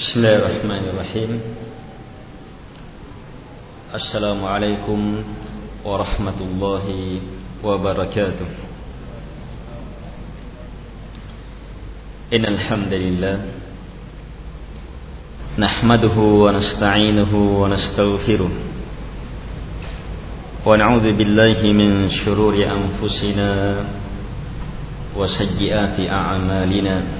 بسم الله الرحمن الرحيم. السلام عليكم ورحمة الله وبركاته. إن الحمد لله نحمده ونستعينه ونستغفره ونعوذ بالله من شرور أنفسنا وسيئات أعمالنا.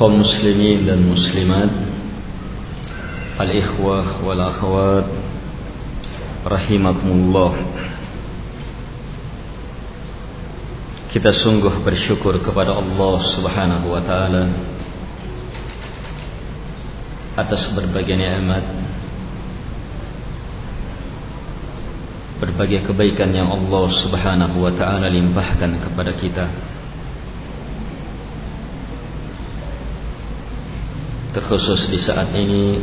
Kaum muslimin dan muslimat al-ikhwah wal akhwat rahimakumullah. Kita sungguh bersyukur kepada Allah Subhanahu wa taala atas berbagai nikmat berbagai kebaikan yang Allah Subhanahu wa taala limpahkan kepada kita terkhusus di saat ini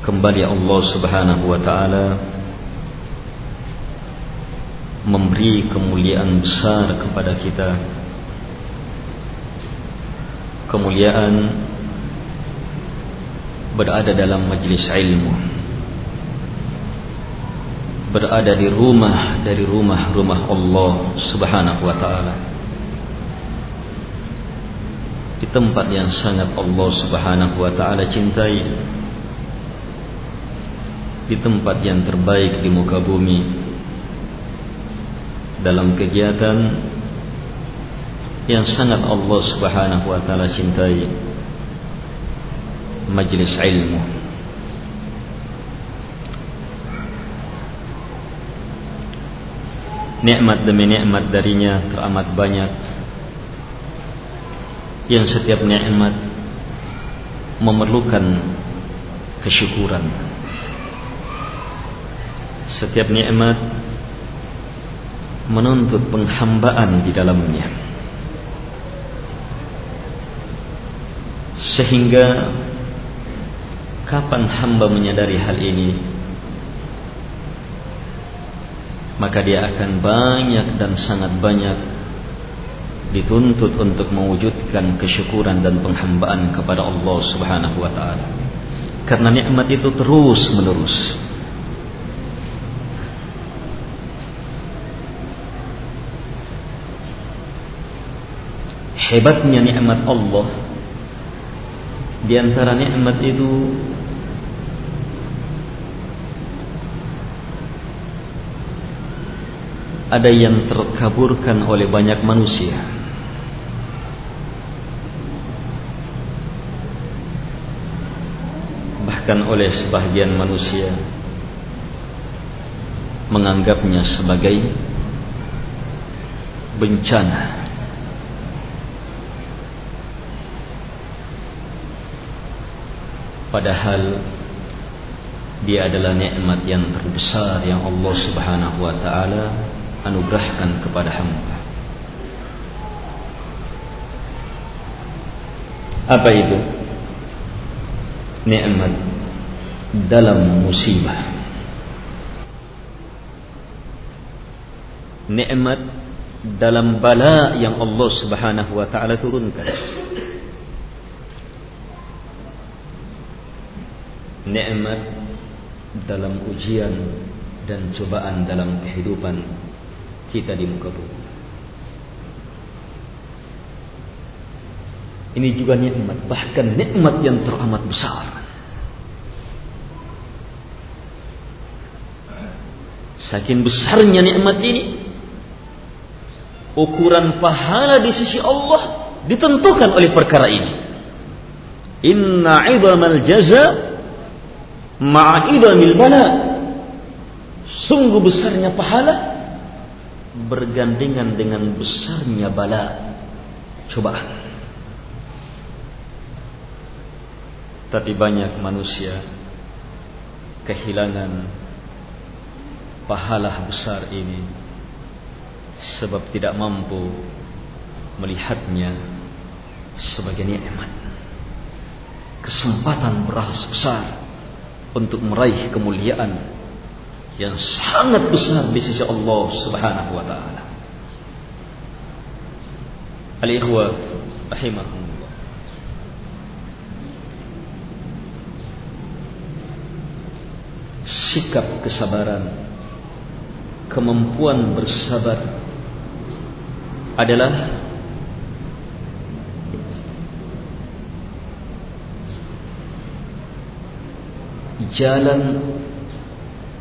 kembali Allah Subhanahu wa taala memberi kemuliaan besar kepada kita. Kemuliaan berada dalam majlis ilmu. Berada di rumah dari rumah-rumah Allah Subhanahu wa taala tempat yang sangat Allah Subhanahu wa taala cintai. Di tempat yang terbaik di muka bumi. Dalam kegiatan yang sangat Allah Subhanahu wa taala cintai. Majlis ilmu. Nikmat demi nikmat darinya teramat banyak yang setiap nikmat memerlukan kesyukuran. Setiap nikmat menuntut penghambaan di dalamnya. Sehingga kapan hamba menyadari hal ini maka dia akan banyak dan sangat banyak dituntut untuk mewujudkan kesyukuran dan penghambaan kepada Allah Subhanahu wa taala. Karena nikmat itu terus menerus. Hebatnya nikmat Allah di antara nikmat itu ada yang terkaburkan oleh banyak manusia bahkan oleh sebagian manusia menganggapnya sebagai bencana padahal dia adalah nikmat yang terbesar yang Allah Subhanahu wa taala anugerahkan kepada hamba. Apa itu? Nikmat dalam musibah. Nikmat dalam bala yang Allah Subhanahu wa taala turunkan. Nikmat dalam ujian dan cobaan dalam kehidupan kita di muka bumi. Ini juga nikmat, bahkan nikmat yang teramat besar. Saking besarnya nikmat ini, ukuran pahala di sisi Allah ditentukan oleh perkara ini. Inna idamal jaza ma'idamil bala. Sungguh besarnya pahala bergandengan dengan besarnya bala cobaan. Tapi banyak manusia kehilangan pahala besar ini sebab tidak mampu melihatnya sebagai nikmat. Kesempatan beras besar untuk meraih kemuliaan yang sangat besar di sisi Allah Subhanahu wa taala. Al-ikhwah rahimakumullah. Sikap kesabaran, kemampuan bersabar adalah jalan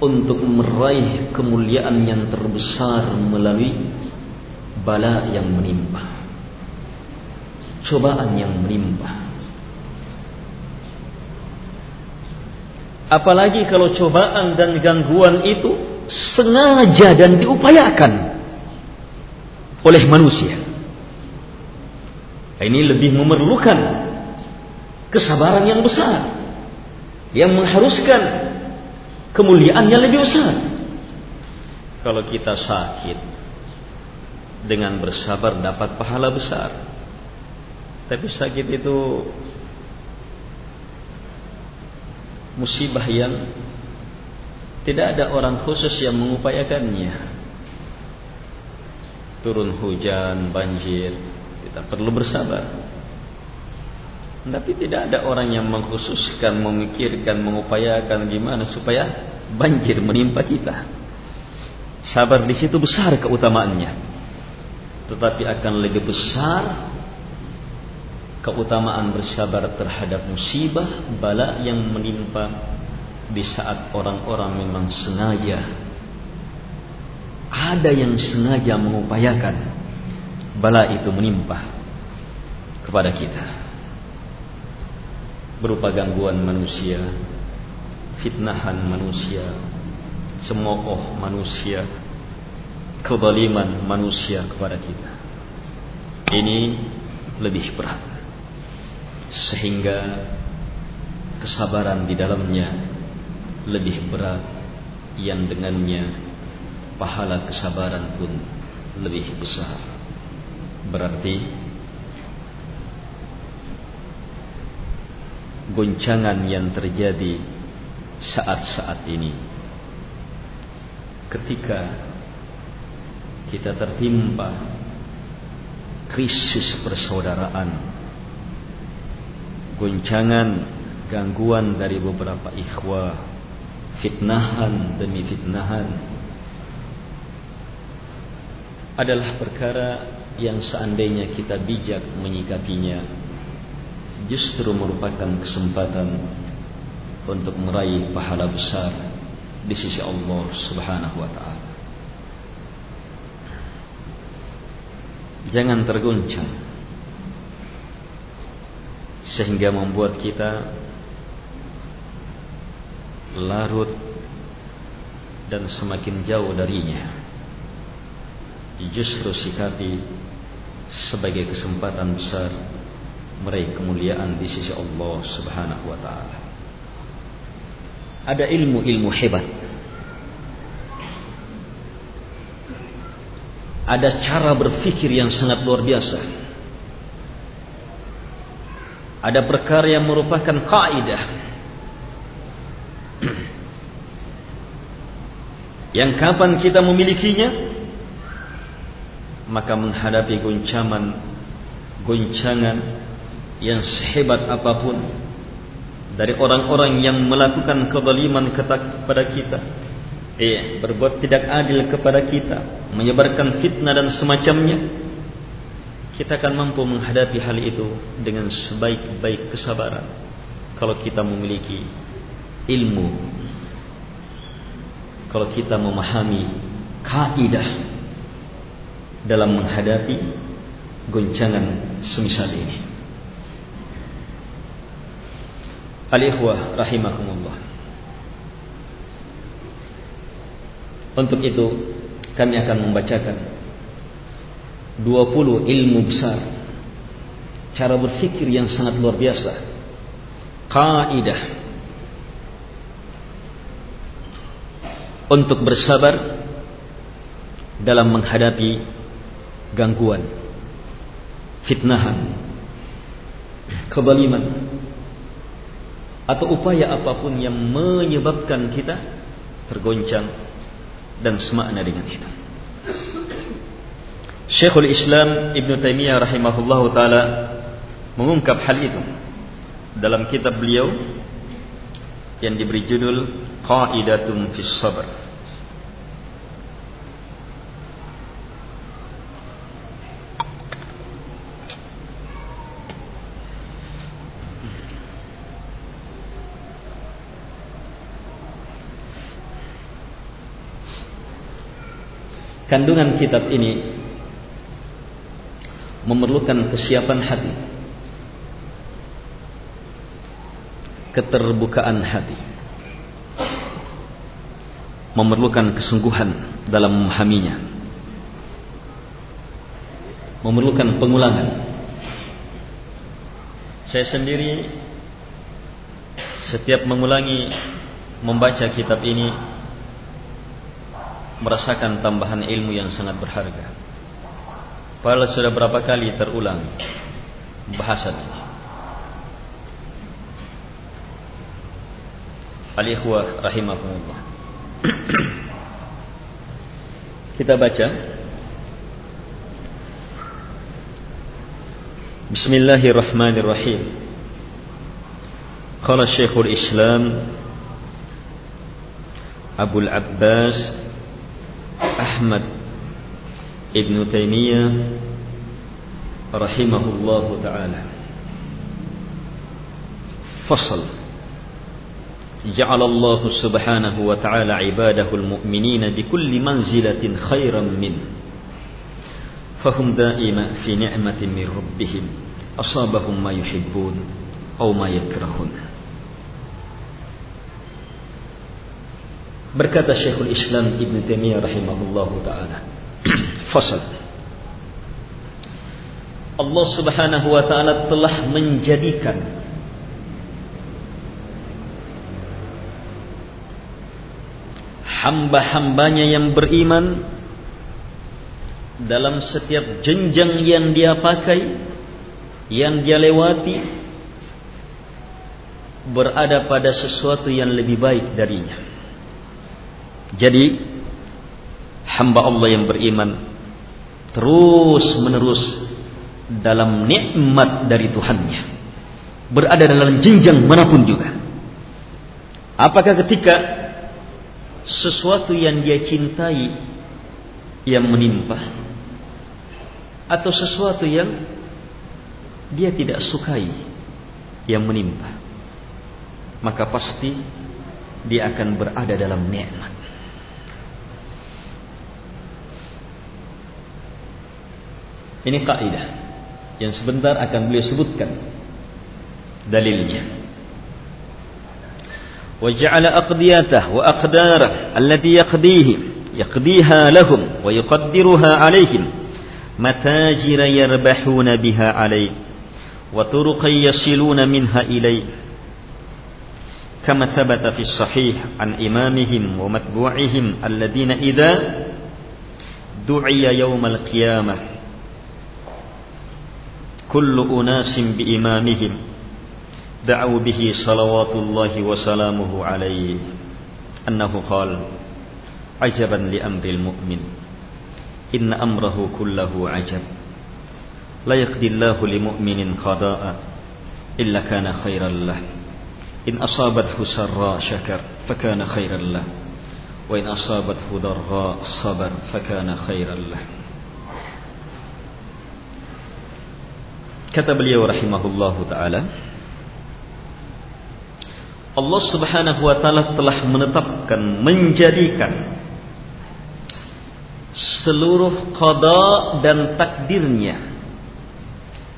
untuk meraih kemuliaan yang terbesar melalui bala yang menimpa cobaan yang menimpa apalagi kalau cobaan dan gangguan itu sengaja dan diupayakan oleh manusia ini lebih memerlukan kesabaran yang besar yang mengharuskan kemuliaan yang lebih besar. Kalau kita sakit dengan bersabar dapat pahala besar. Tapi sakit itu musibah yang tidak ada orang khusus yang mengupayakannya. Turun hujan, banjir, kita perlu bersabar. Tapi tidak ada orang yang mengkhususkan, memikirkan, mengupayakan gimana supaya banjir menimpa kita. Sabar di situ besar keutamaannya. Tetapi akan lebih besar keutamaan bersabar terhadap musibah, bala yang menimpa di saat orang-orang memang sengaja ada yang sengaja mengupayakan bala itu menimpa kepada kita berupa gangguan manusia, fitnahan manusia, cemooh manusia, kezaliman manusia kepada kita. Ini lebih berat. Sehingga kesabaran di dalamnya lebih berat yang dengannya pahala kesabaran pun lebih besar. Berarti goncangan yang terjadi saat-saat ini ketika kita tertimpa krisis persaudaraan goncangan gangguan dari beberapa ikhwah fitnahan demi fitnahan adalah perkara yang seandainya kita bijak menyikapinya justru merupakan kesempatan untuk meraih pahala besar di sisi Allah Subhanahu wa taala. Jangan terguncang sehingga membuat kita larut dan semakin jauh darinya justru sikapi sebagai kesempatan besar meraih kemuliaan di sisi Allah Subhanahu wa taala. Ada ilmu-ilmu hebat. Ada cara berfikir yang sangat luar biasa. Ada perkara yang merupakan kaidah yang kapan kita memilikinya? Maka menghadapi guncangan guncangan yang sehebat apapun dari orang-orang yang melakukan kezaliman kepada kita. Eh berbuat tidak adil kepada kita menyebarkan fitnah dan semacamnya kita akan mampu menghadapi hal itu dengan sebaik-baik kesabaran. Kalau kita memiliki ilmu kalau kita memahami kaidah dalam menghadapi goncangan semisal ini. Al-ikhwah rahimakumullah. Untuk itu kami akan membacakan 20 ilmu besar cara berfikir yang sangat luar biasa kaidah untuk bersabar dalam menghadapi gangguan, fitnahan, kebaliman, atau upaya apapun yang menyebabkan kita tergoncang dan semakna dengan itu. Syekhul Islam Ibn Taimiyah rahimahullah taala mengungkap hal itu dalam kitab beliau yang diberi judul Qaidatun fis Sabr. Kandungan kitab ini memerlukan kesiapan hati, keterbukaan hati, memerlukan kesungguhan dalam memahaminya, memerlukan pengulangan. Saya sendiri setiap mengulangi membaca kitab ini merasakan tambahan ilmu yang sangat berharga. Padahal sudah berapa kali terulang bahasan ini. Al-ikhwah rahimahumullah. Kita baca Bismillahirrahmanirrahim. Qala Syekhul Islam Abu Al-Abbas أحمد ابن تيمية رحمه الله تعالى فصل جعل الله سبحانه وتعالى عباده المؤمنين بكل منزلة خيرا منه فهم دائما في نعمة من ربهم أصابهم ما يحبون أو ما يكرهون Berkata Syekhul Islam Ibn Taimiyah rahimahullah taala. Fasal. Allah Subhanahu wa taala telah menjadikan hamba-hambanya yang beriman dalam setiap jenjang yang dia pakai, yang dia lewati, berada pada sesuatu yang lebih baik darinya. Jadi hamba Allah yang beriman terus menerus dalam nikmat dari Tuhannya berada dalam jenjang mana pun juga apakah ketika sesuatu yang dia cintai yang menimpa atau sesuatu yang dia tidak sukai yang menimpa maka pasti dia akan berada dalam nikmat Ini kaidah yang sebentar akan beliau sebutkan dalilnya. وجعل أقضياته وأقداره التي يقضيه يقضيها لهم ويقدرها عليهم. متاجر يربحون بها عليه وطرقا يصلون منها إليه كما ثبت في الصحيح عن إمامهم ومتبوعهم الذين إذا دعي يوم القيامة كل أناس بإمامهم. دعوا به صلوات الله وسلامه عليه. أنه قال عجبا لأمر المؤمن. إن أمره كله عجب. لا يقضي الله لمؤمن قضاء إلا كان خيرا له. إن أصابته سراء شكر فكان خيرا له. وإن أصابته ضراء صبر فكان خيرا له. kata beliau rahimahullahu taala Allah Subhanahu wa taala telah menetapkan menjadikan seluruh qada dan takdirnya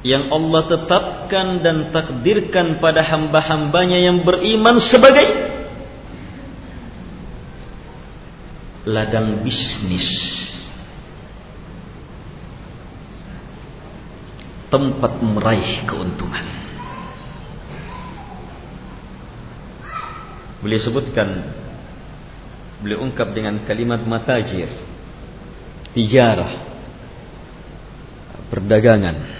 yang Allah tetapkan dan takdirkan pada hamba-hambanya yang beriman sebagai ladang bisnis tempat meraih keuntungan beliau sebutkan beliau ungkap dengan kalimat matajir tijarah perdagangan.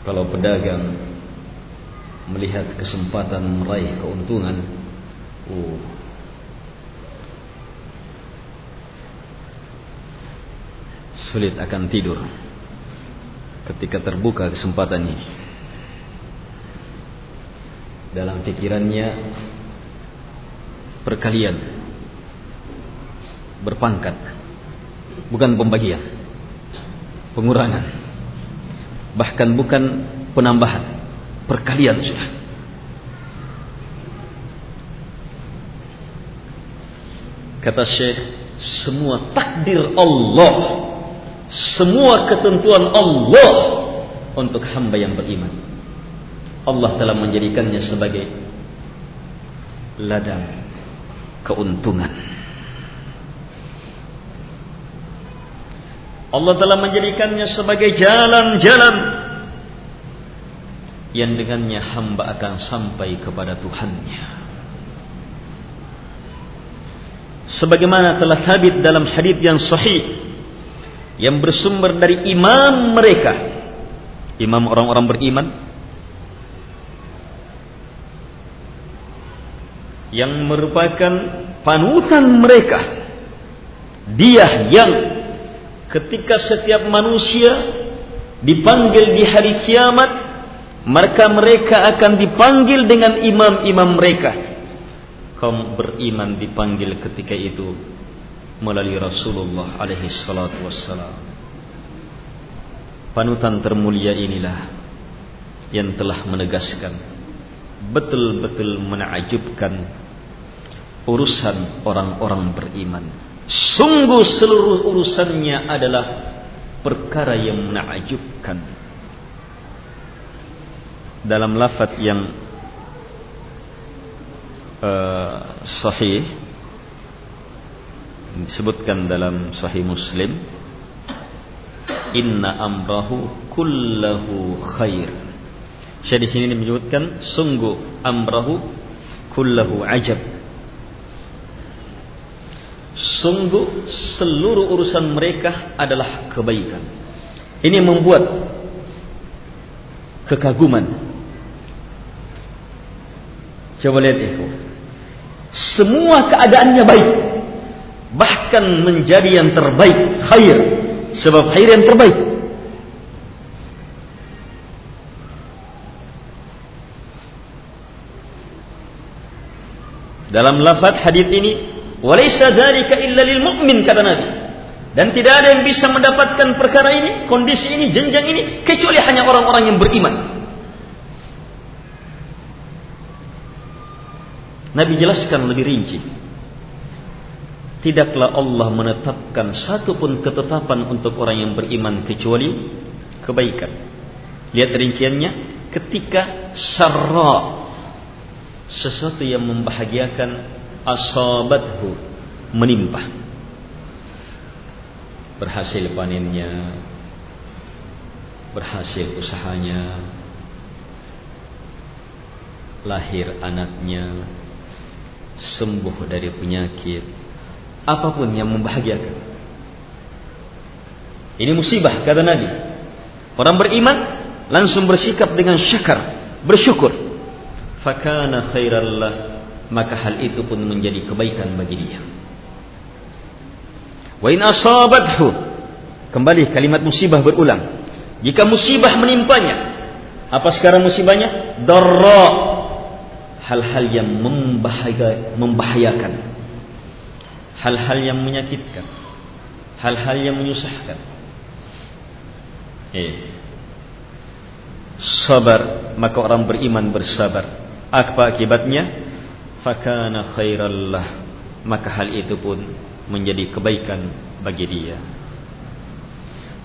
Kalau pedagang melihat kesempatan meraih keuntungan uh, sulit akan tidur ketika terbuka kesempatan ini. Dalam pikirannya perkalian berpangkat bukan pembagian pengurangan bahkan bukan penambahan perkalian sudah. Kata Syekh semua takdir Allah semua ketentuan Allah untuk hamba yang beriman Allah telah menjadikannya sebagai ladang keuntungan Allah telah menjadikannya sebagai jalan-jalan yang dengannya hamba akan sampai kepada Tuhannya. Sebagaimana telah habit dalam hadis yang sahih yang bersumber dari imam mereka, imam orang-orang beriman. Yang merupakan panutan mereka. Dia yang ketika setiap manusia dipanggil di hari kiamat maka mereka akan dipanggil dengan imam-imam mereka. Kaum beriman dipanggil ketika itu melalui Rasulullah alaihi salatu wassalam panutan termulia inilah yang telah menegaskan betul-betul menakjubkan urusan orang-orang beriman Sungguh seluruh urusannya adalah perkara yang menakjubkan. Dalam lafaz yang uh, sahih disebutkan dalam sahih Muslim inna amrahu kullahu khair. Saya di sini menyebutkan sungguh amrahu kullahu ajab Sungguh seluruh urusan mereka adalah kebaikan. Ini membuat kekaguman. Coba lihat itu. Semua keadaannya baik. Bahkan menjadi yang terbaik. Khair. Sebab khair yang terbaik. Dalam lafaz hadis ini Walaysa dzalika illa lil mu'min kata Nabi. Dan tidak ada yang bisa mendapatkan perkara ini, kondisi ini, jenjang ini kecuali hanya orang-orang yang beriman. Nabi jelaskan lebih rinci. Tidaklah Allah menetapkan satu pun ketetapan untuk orang yang beriman kecuali kebaikan. Lihat rinciannya ketika sarra sesuatu yang membahagiakan asabathu menimpa berhasil panennya berhasil usahanya lahir anaknya sembuh dari penyakit apa pun yang membahagiakan. Ini musibah kata Nabi. Orang beriman langsung bersikap dengan syakar bersyukur. Fakana khairallah maka hal itu pun menjadi kebaikan bagi dia. Wa in asabathu kembali kalimat musibah berulang. Jika musibah menimpanya apa sekarang musibahnya? Darra hal-hal yang membahayakan, hal-hal yang menyakitkan, hal-hal yang menyusahkan. Eh. Sabar, maka orang beriman bersabar. Apa akibatnya? Fakana khairallah, maka hal itu pun menjadi kebaikan bagi dia.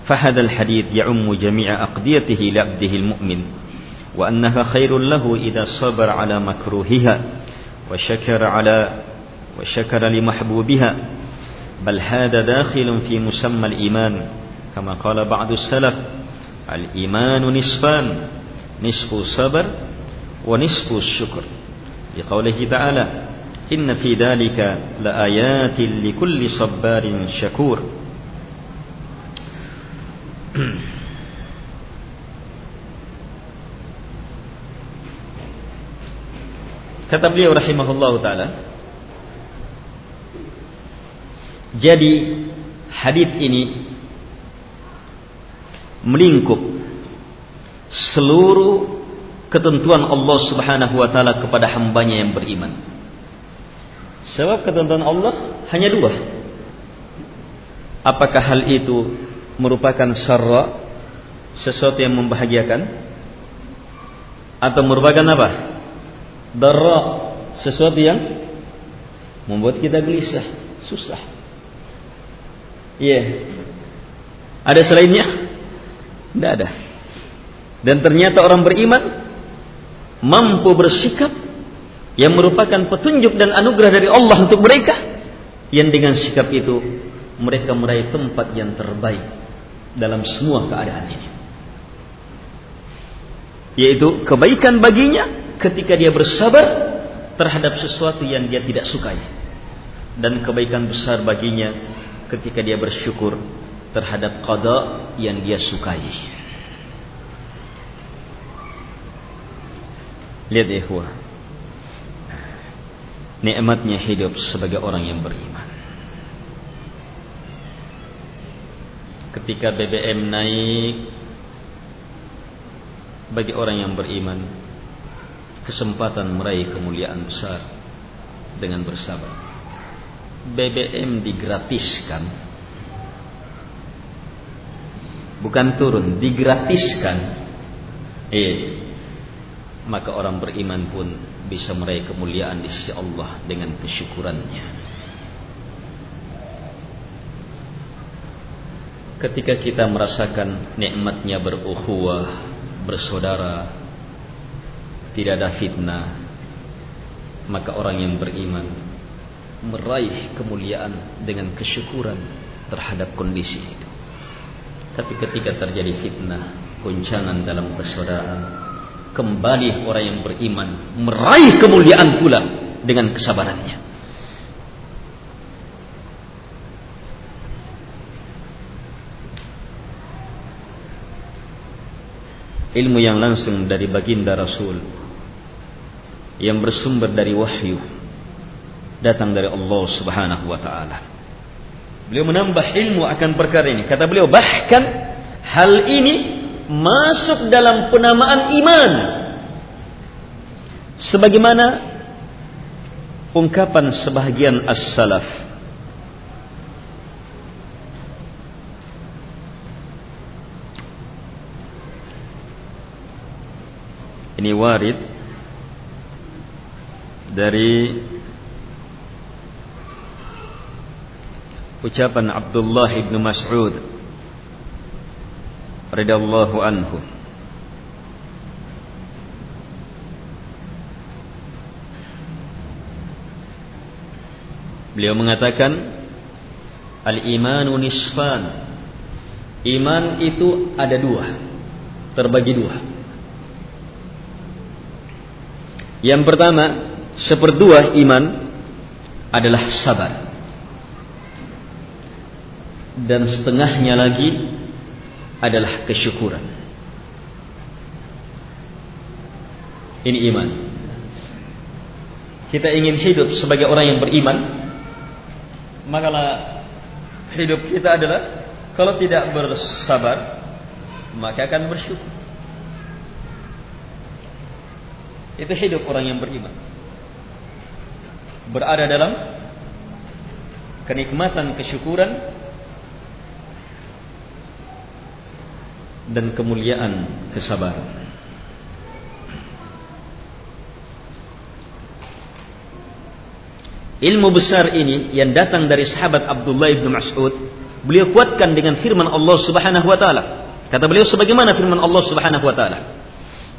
فهذا الحديث يعم جميع أقضيته لعبده المؤمن وأنها خير له إذا صبر على مكروهها وشكر على وشكر لمحبوبها بل هذا داخل في مسمى الإيمان كما قال بعض السلف الإيمان نصفان نصف الصبر ونصف الشكر. لقوله تعالى إن في ذلك لآيات لكل صبار شكور. Kata beliau rahimahullah taala Jadi hadis ini melingkup seluruh ketentuan Allah Subhanahu wa taala kepada hambanya yang beriman. Sebab ketentuan Allah hanya dua. Apakah hal itu merupakan syarra sesuatu yang membahagiakan atau merupakan apa? darra sesuatu yang membuat kita gelisah, susah. Iya. Yeah. Ada selainnya? Tidak ada. Dan ternyata orang beriman mampu bersikap yang merupakan petunjuk dan anugerah dari Allah untuk mereka yang dengan sikap itu mereka meraih tempat yang terbaik dalam semua keadaan ini yaitu kebaikan baginya ketika dia bersabar terhadap sesuatu yang dia tidak sukai dan kebaikan besar baginya ketika dia bersyukur terhadap qada yang dia sukai. Lihat ikhwah. Nikmatnya hidup sebagai orang yang beriman. Ketika BBM naik bagi orang yang beriman kesempatan meraih kemuliaan besar dengan bersabar. BBM digratiskan. Bukan turun, digratiskan. Eh, maka orang beriman pun bisa meraih kemuliaan di sisi Allah dengan kesyukurannya. Ketika kita merasakan nikmatnya berukhuwah, bersaudara, tidak ada fitnah maka orang yang beriman meraih kemuliaan dengan kesyukuran terhadap kondisi itu. Tapi ketika terjadi fitnah goncangan dalam persaudaraan kembali orang yang beriman meraih kemuliaan pula dengan kesabarannya. Ilmu yang langsung dari baginda Rasul yang bersumber dari wahyu datang dari Allah Subhanahu wa taala. Beliau menambah ilmu akan perkara ini. Kata beliau bahkan hal ini masuk dalam penamaan iman. Sebagaimana ungkapan sebahagian as-salaf Ini warid dari ucapan Abdullah bin Mas'ud radhiyallahu anhu. Beliau mengatakan al-imanu nisfan iman itu ada dua terbagi dua. Yang pertama seperdua iman adalah sabar. Dan setengahnya lagi Adalah kesyukuran Ini iman Kita ingin hidup sebagai orang yang beriman maka hidup kita adalah kalau tidak bersabar maka akan bersyukur. Itu hidup orang yang beriman. Berada dalam kenikmatan kesyukuran dan kemuliaan kesabaran. Ilmu besar ini yang datang dari sahabat Abdullah bin Mas'ud, beliau kuatkan dengan firman Allah Subhanahu wa taala. Kata beliau sebagaimana firman Allah Subhanahu wa taala,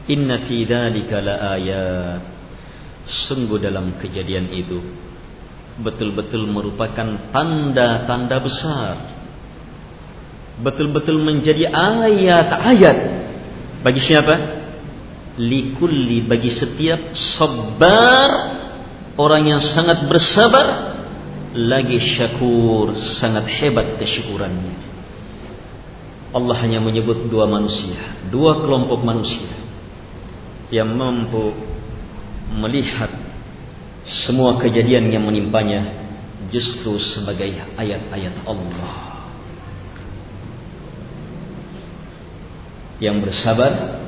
"Inna fi dzalika laayat." Sungguh dalam kejadian itu betul-betul merupakan tanda-tanda besar. Betul-betul menjadi ayat-ayat bagi siapa? Likulli bagi setiap sabar orang yang sangat bersabar lagi syakur sangat hebat kesyukurannya. Allah hanya menyebut dua manusia dua kelompok manusia yang mampu melihat semua kejadian yang menimpanya justru sebagai ayat-ayat Allah yang bersabar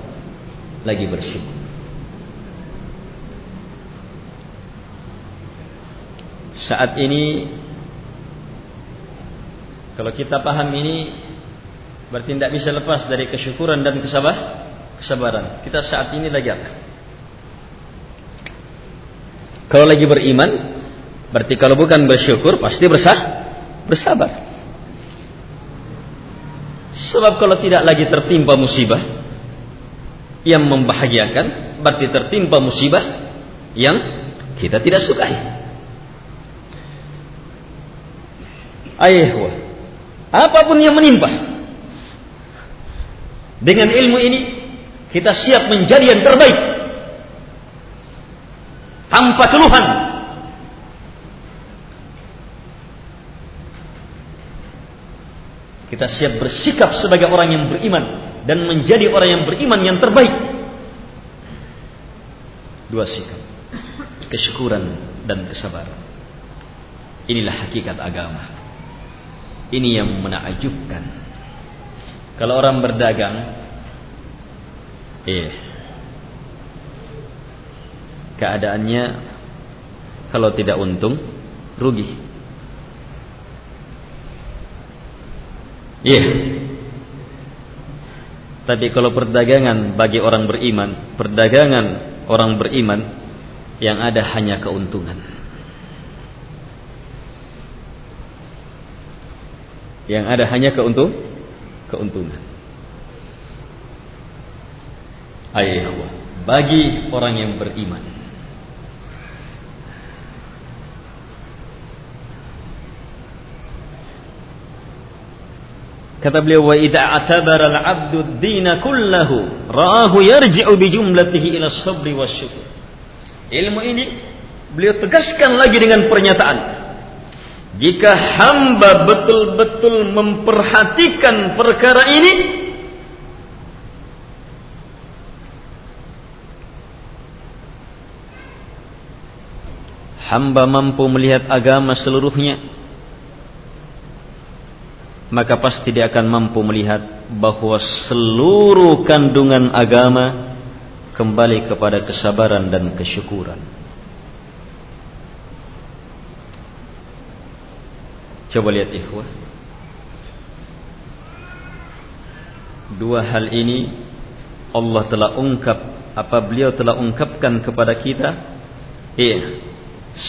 lagi bersyukur saat ini kalau kita paham ini berarti tidak bisa lepas dari kesyukuran dan kesabar kesabaran. Kita saat ini lagi apa? Kalau lagi beriman, berarti kalau bukan bersyukur pasti bersah, bersabar. Sebab kalau tidak lagi tertimpa musibah yang membahagiakan, berarti tertimpa musibah yang kita tidak sukai. Ayahwa. Apa pun yang menimpa. Dengan ilmu ini kita siap menjadi yang terbaik. Tanpa keluhan. Kita siap bersikap sebagai orang yang beriman dan menjadi orang yang beriman yang terbaik. Dua sikap. Kesyukuran dan kesabaran. Inilah hakikat agama. Ini yang menakjubkan. Kalau orang berdagang, eh, keadaannya kalau tidak untung, rugi. Iya. Yeah. Tapi kalau perdagangan bagi orang beriman, perdagangan orang beriman yang ada hanya keuntungan. Yang ada hanya keuntung keuntungan. Ayah bagi orang yang beriman. Kata beliau wa idza atabara al-'abdu ad-din kullahu ra'ahu yarji'u bi jumlatihi ila sabri wasyukur. Ilmu ini beliau tegaskan lagi dengan pernyataan jika hamba betul-betul memperhatikan perkara ini hamba mampu melihat agama seluruhnya maka pasti dia akan mampu melihat bahwa seluruh kandungan agama kembali kepada kesabaran dan kesyukuran Coba lihat ikhwah. Dua hal ini Allah telah ungkap apa beliau telah ungkapkan kepada kita iya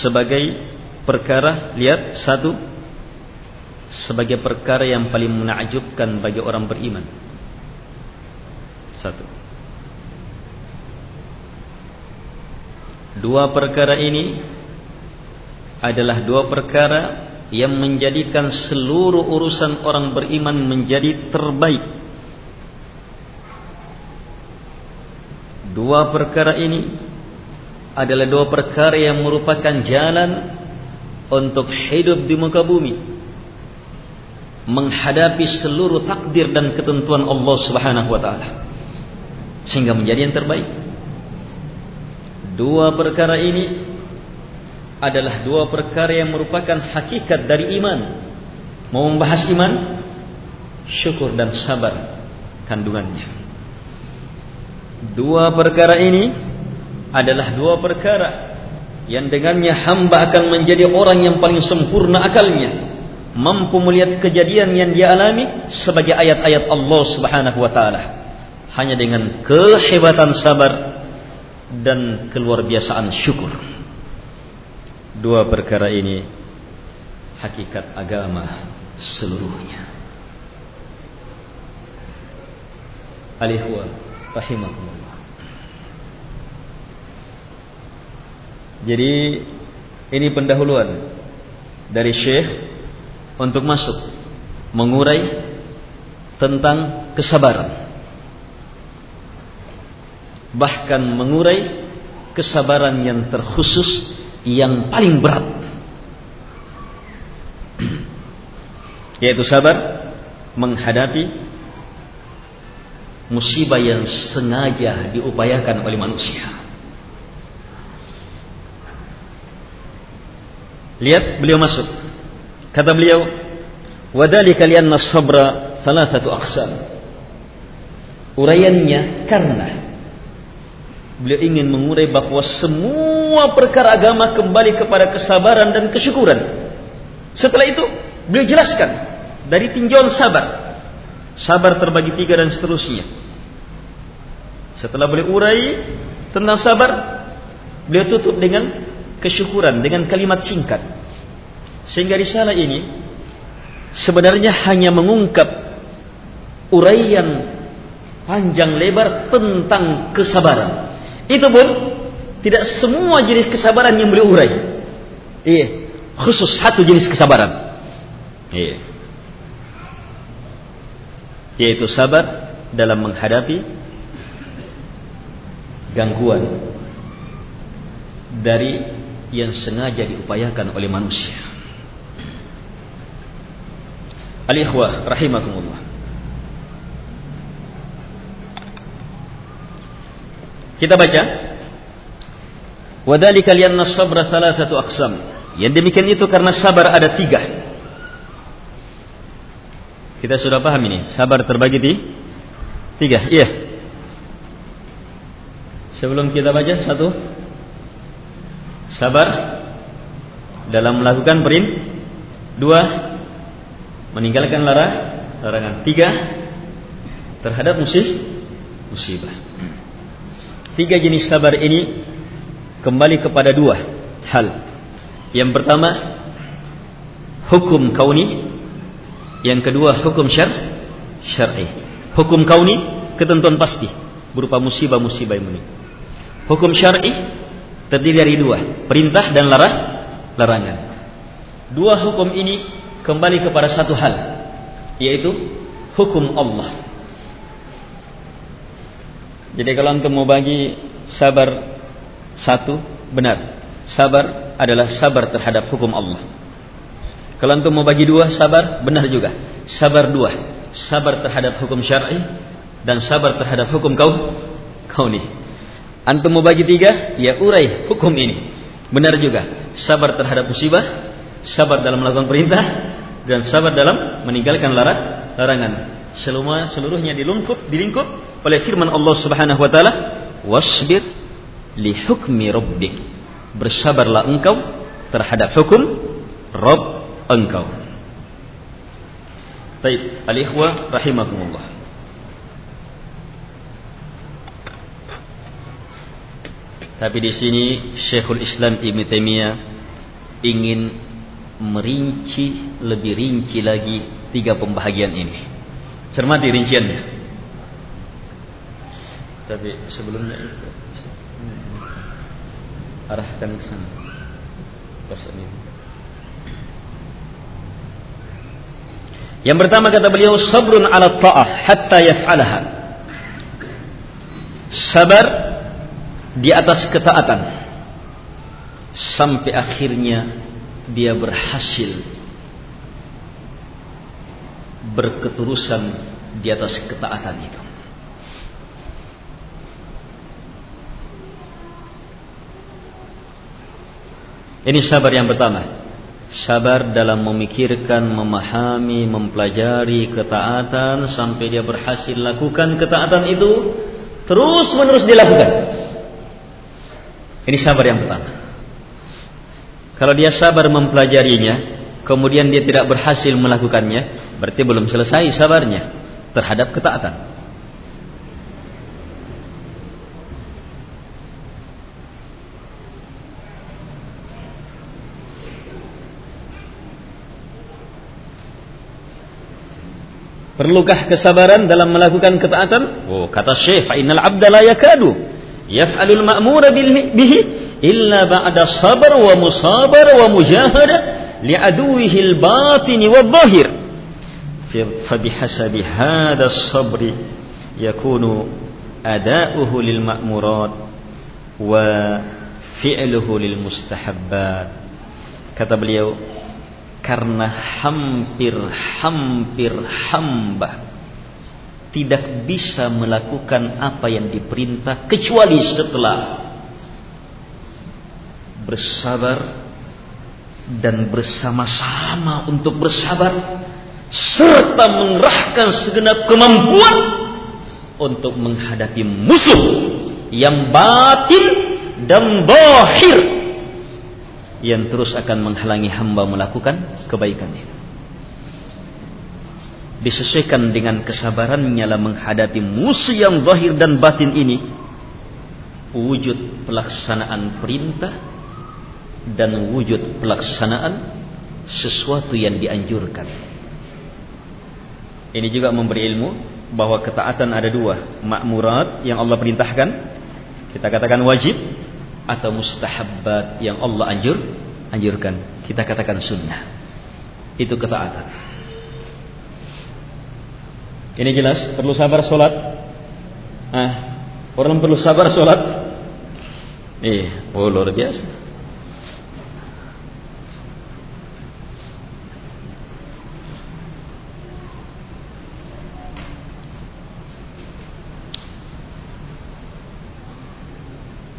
sebagai perkara lihat satu sebagai perkara yang paling menakjubkan bagi orang beriman. Satu. Dua perkara ini adalah dua perkara yang menjadikan seluruh urusan orang beriman menjadi terbaik. Dua perkara ini adalah dua perkara yang merupakan jalan untuk hidup di muka bumi menghadapi seluruh takdir dan ketentuan Allah Subhanahu wa taala sehingga menjadi yang terbaik. Dua perkara ini adalah dua perkara yang merupakan hakikat dari iman. Mau membahas iman, syukur dan sabar kandungannya. Dua perkara ini adalah dua perkara yang dengannya hamba akan menjadi orang yang paling sempurna akalnya, mampu melihat kejadian yang dia alami sebagai ayat-ayat Allah Subhanahu wa taala. Hanya dengan kehebatan sabar dan keluar biasaan syukur. Dua perkara ini hakikat agama seluruhnya. Alihwa rahimakumullah. Jadi ini pendahuluan dari Syekh untuk masuk mengurai tentang kesabaran. Bahkan mengurai kesabaran yang terkhusus yang paling berat yaitu sabar menghadapi musibah yang sengaja diupayakan oleh manusia. Lihat beliau masuk. Kata beliau, "Wadzalika li'anna as-sabra thalathatu aqsam." Uraiannya karena Beliau ingin mengurai bahwa semua perkara agama kembali kepada kesabaran dan kesyukuran. Setelah itu, beliau jelaskan dari tinjauan sabar. Sabar terbagi tiga dan seterusnya. Setelah beliau urai tentang sabar, beliau tutup dengan kesyukuran, dengan kalimat singkat. Sehingga risalah ini sebenarnya hanya mengungkap uraian panjang lebar tentang kesabaran. Itu pun tidak semua jenis kesabaran yang beliau urai. Iya, khusus satu jenis kesabaran. Iya. Yaitu sabar dalam menghadapi gangguan dari yang sengaja diupayakan oleh manusia. Al-ikhwah rahimakumullah. Kita baca. Wadhalika lianna sabra thalathatu aqsam. Yang demikian itu karena sabar ada tiga. Kita sudah paham ini. Sabar terbagi di tiga. Iya. Sebelum kita baca satu. Sabar dalam melakukan perin. Dua. Meninggalkan larang. Larangan. Tiga. Terhadap musib, musibah. Tiga jenis sabar ini kembali kepada dua hal. Yang pertama hukum kauni, yang kedua hukum syar syar'i. Hukum kauni ketentuan pasti berupa musibah-musibah yang. Hukum syar'i terdiri dari dua, perintah dan larang, larangan. Dua hukum ini kembali kepada satu hal, yaitu hukum Allah. Jadi kalau antum mau bagi sabar satu benar. Sabar adalah sabar terhadap hukum Allah. Kalau antum mau bagi dua sabar benar juga. Sabar dua, sabar terhadap hukum syar'i dan sabar terhadap hukum kau kauni. Antum mau bagi tiga, ya urai hukum ini. Benar juga. Sabar terhadap musibah, sabar dalam melakukan perintah dan sabar dalam meninggalkan larang larangan. Semua seluruhnya dilungkup dilingkup oleh firman Allah Subhanahu wa taala wasbir li hukmi rabbik. Bersabarlah engkau terhadap hukum Rabb engkau. Baik, al-ikhwah rahimakumullah. Tapi di sini Syekhul Islam Ibn Taimiyah ingin merinci lebih rinci lagi tiga pembahagian ini. Cermati rinciannya. Tapi sebelumnya itu arahkan ke sana. Yang pertama kata beliau sabrun ala ta'ah hatta yaf'alaha. Sabar di atas ketaatan sampai akhirnya dia berhasil berketerusan di atas ketaatan itu. Ini sabar yang pertama. Sabar dalam memikirkan, memahami, mempelajari ketaatan sampai dia berhasil lakukan ketaatan itu terus menerus dilakukan. Ini sabar yang pertama. Kalau dia sabar mempelajarinya, kemudian dia tidak berhasil melakukannya, berarti belum selesai sabarnya terhadap ketaatan. Perlukah kesabaran dalam melakukan ketaatan? Oh, kata Syekh, innal 'abda la yakadu yaf'alul ma'mura bihi illa ba'da sabar wa musabar wa mujahada li'aduwihi al-batini wa dhahir. Fa bihasabi hadha as-sabri yakunu ada'uhu lil ma'murat wa fi'luhu lil mustahabbat. Kata beliau, karena hampir-hampir hamba tidak bisa melakukan apa yang diperintah kecuali setelah bersabar dan bersama-sama untuk bersabar serta mengerahkan segenap kemampuan untuk menghadapi musuh yang batin dan bahir yang terus akan menghalangi hamba melakukan kebaikan itu. Disesuaikan dengan kesabarannya dalam menghadapi musuh yang zahir dan batin ini, wujud pelaksanaan perintah dan wujud pelaksanaan sesuatu yang dianjurkan. Ini juga memberi ilmu bahwa ketaatan ada dua, makmurat yang Allah perintahkan, kita katakan wajib, atau mustahabbat yang Allah anjur anjurkan kita katakan sunnah. Itu ketaatan. Ini jelas perlu sabar sholat? Ah orang perlu sabar sholat? Eh oh luar biasa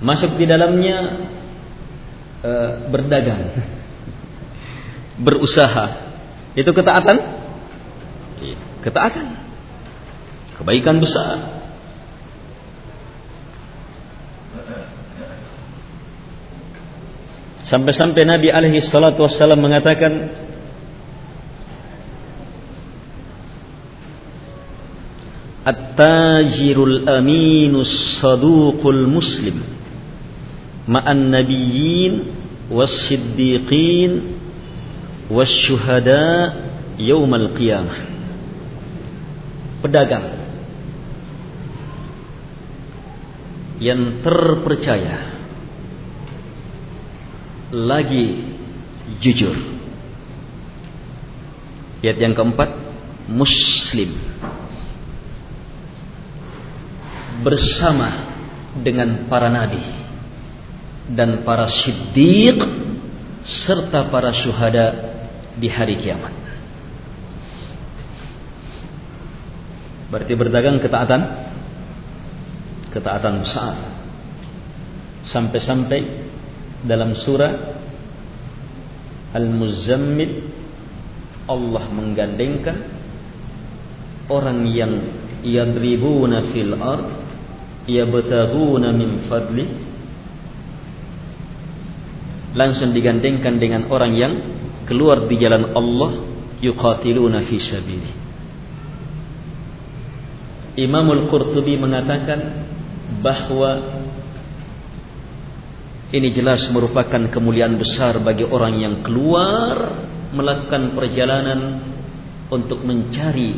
masuk di dalamnya e, berdagang, berusaha. Itu ketaatan? Iya, ketaatan. Kebaikan besar. Sampai-sampai Nabi alaihi salatu wassalam mengatakan At-tajirul aminus saduqul muslim ma'an nabiyyin was-siddiqin wasyuhada yaumal qiyamah. Pedagang yang terpercaya lagi jujur. Ayat yang keempat muslim. Bersama dengan para nabi dan para siddiq serta para syuhada di hari kiamat. Berarti berdagang ketaatan ketaatan besar. Sampai-sampai dalam surah Al-Muzammil Allah menggandengkan orang yang yadribuna fil ard yabtaghuna min fadli langsung digandengkan dengan orang yang keluar di jalan Allah yuqatiluna fi sabili. Imamul Qurtubi mengatakan bahwa ini jelas merupakan kemuliaan besar bagi orang yang keluar melakukan perjalanan untuk mencari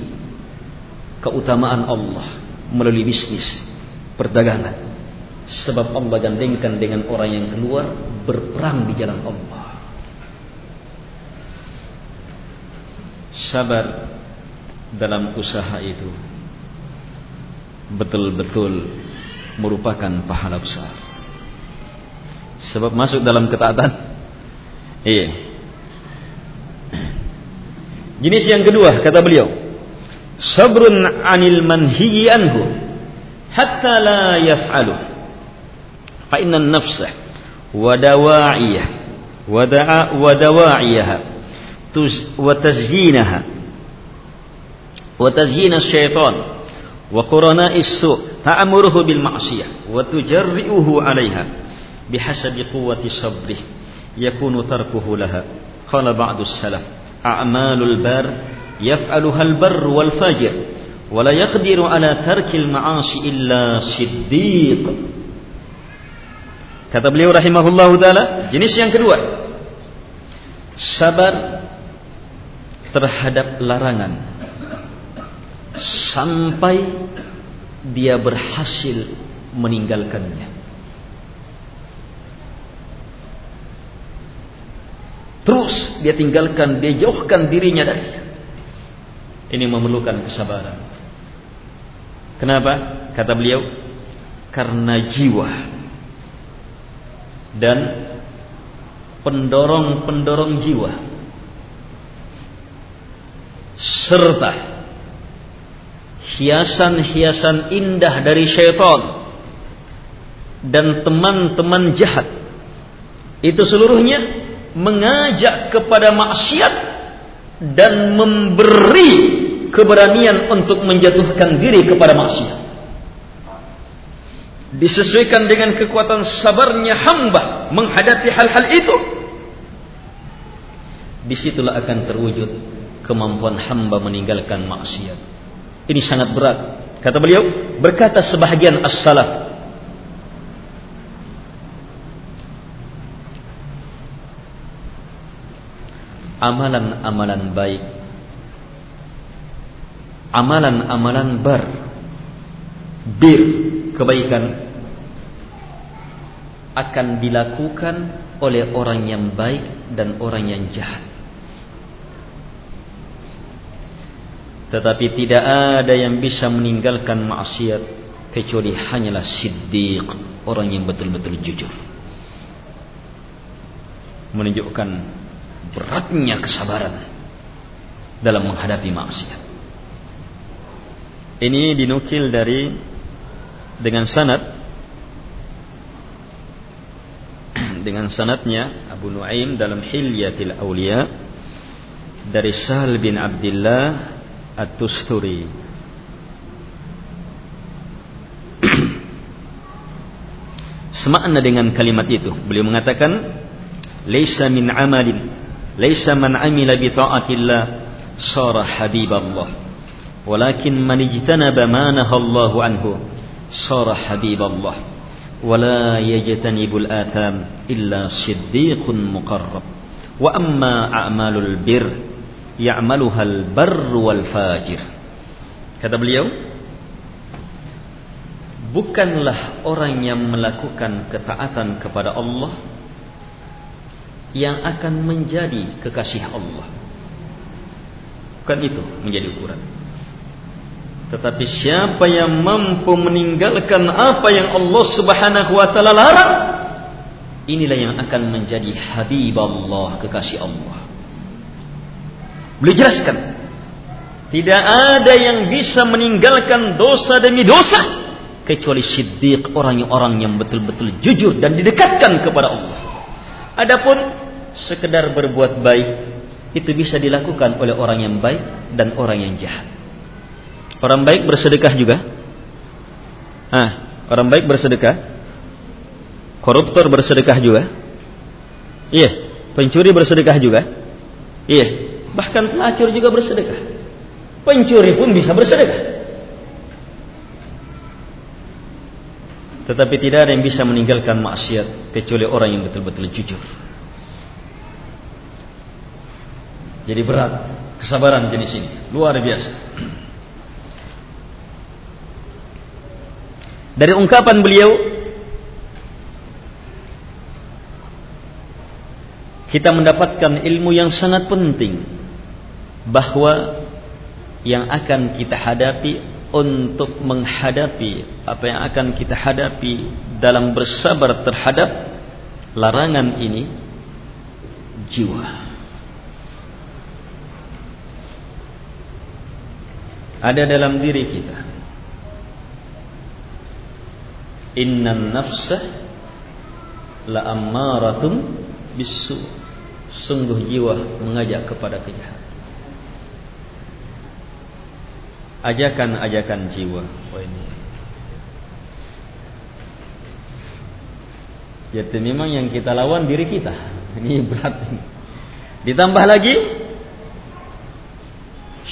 keutamaan Allah melalui bisnis, perdagangan. Sebab Allah gandengkan dengan orang yang keluar berperang di jalan Allah. Sabar dalam usaha itu betul-betul merupakan pahala besar. Sebab masuk dalam ketaatan. Iya. Jenis yang kedua kata beliau, sabrun 'anil manhiyi anhu hatta la yaf'alu. Wa dawa'iyaha wa tazhinaha wa tazyin asy-syaitan وقرناء السوء تأمره بالمعصية وتجرئه عليها بحسب قوة صبره يكون تركه لها. قال بعض السلف أعمال البار يفعلها البر والفاجر ولا يقدر على ترك المعاصي إلا صديق. Kata beliau rahimahullah taala, jenis yang kedua, sabar terhadap larangan sampai dia berhasil meninggalkannya. Terus dia tinggalkan, dia jauhkan dirinya dari Ini memerlukan kesabaran. Kenapa? Kata beliau, karena jiwa dan pendorong-pendorong jiwa. Serta hiasan-hiasan indah dari syaitan dan teman-teman jahat. Itu seluruhnya mengajak kepada maksiat dan memberi keberanian untuk menjatuhkan diri kepada maksiat disesuaikan dengan kekuatan sabarnya hamba menghadapi hal-hal itu disitulah akan terwujud kemampuan hamba meninggalkan maksiat ini sangat berat. Kata beliau, berkata sebahagian as-salaf, amalan-amalan baik, amalan-amalan bar, bir, kebaikan akan dilakukan oleh orang yang baik dan orang yang jahat. Tetapi tidak ada yang bisa meninggalkan maksiat kecuali hanyalah siddiq, orang yang betul-betul jujur. Menunjukkan beratnya kesabaran dalam menghadapi maksiat. Ini dinukil dari dengan sanad dengan sanadnya Abu Nuaim dalam Hilyatil Aulia dari Sahal bin Abdullah At-Tusturi. Semakna dengan kalimat itu Beliau mengatakan Laisa min amalin Laisa man amila bi ta'atillah Sara habiballah Walakin man ijtanaba ma nahallahu anhu Habiballah Wala yajtanibul atham Illa siddiqun muqarrab Wa amma a'malul bir ya'maluhal barru wal fajir. Kata beliau, bukanlah orang yang melakukan ketaatan kepada Allah yang akan menjadi kekasih Allah. Bukan itu menjadi ukuran. Tetapi siapa yang mampu meninggalkan apa yang Allah Subhanahu wa taala larang, inilah yang akan menjadi habib Allah, kekasih Allah. Beliau jelaskan, tidak ada yang bisa meninggalkan dosa demi dosa kecuali siddiq orang-orang yang betul-betul jujur dan didekatkan kepada Allah. Adapun sekedar berbuat baik itu bisa dilakukan oleh orang yang baik dan orang yang jahat. Orang baik bersedekah juga. Ah, orang baik bersedekah. Koruptor bersedekah juga. Iya, pencuri bersedekah juga. Iya, Bahkan pelacur juga bersedekah. Pencuri pun bisa bersedekah. Tetapi tidak ada yang bisa meninggalkan maksiat kecuali orang yang betul-betul jujur. Jadi berat kesabaran jenis ini, luar biasa. Dari ungkapan beliau kita mendapatkan ilmu yang sangat penting bahwa yang akan kita hadapi untuk menghadapi apa yang akan kita hadapi dalam bersabar terhadap larangan ini jiwa. Ada dalam diri kita innan nafsa la ammaratum bisu sungguh jiwa mengajak kepada kejahatan. Ajakan-ajakan jiwa. Oh ini. Jadi memang yang kita lawan diri kita. Ini berat ini. Ditambah lagi